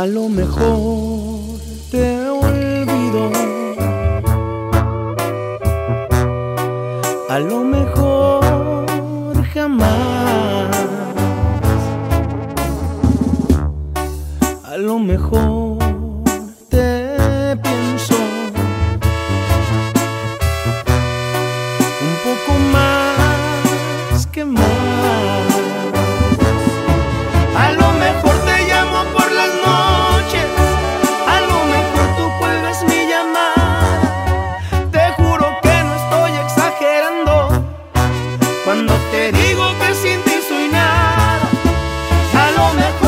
A lo mejor te olvido. A lo mejor jamás. A lo mejor te pienso. Un poco más que más. me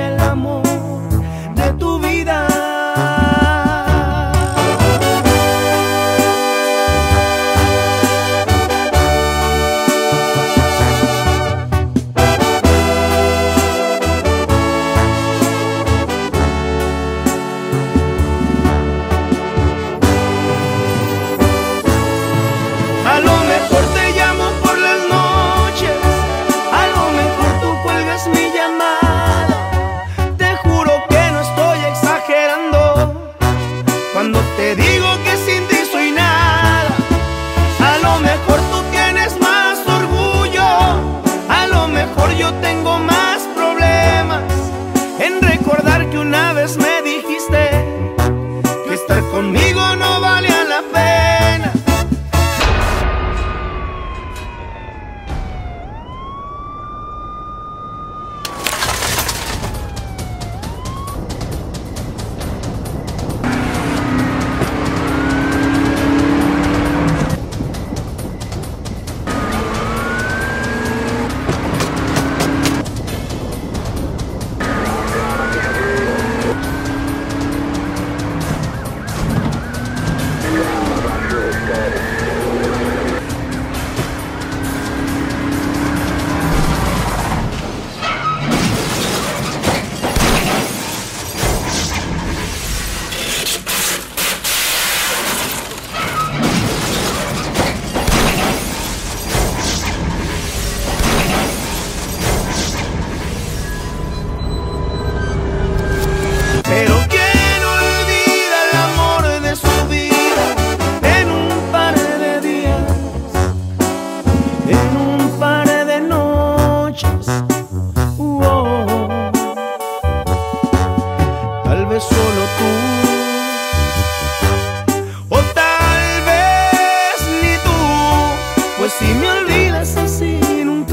el amor. conmigo.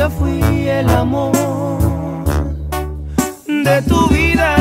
fui el amor de tu vida.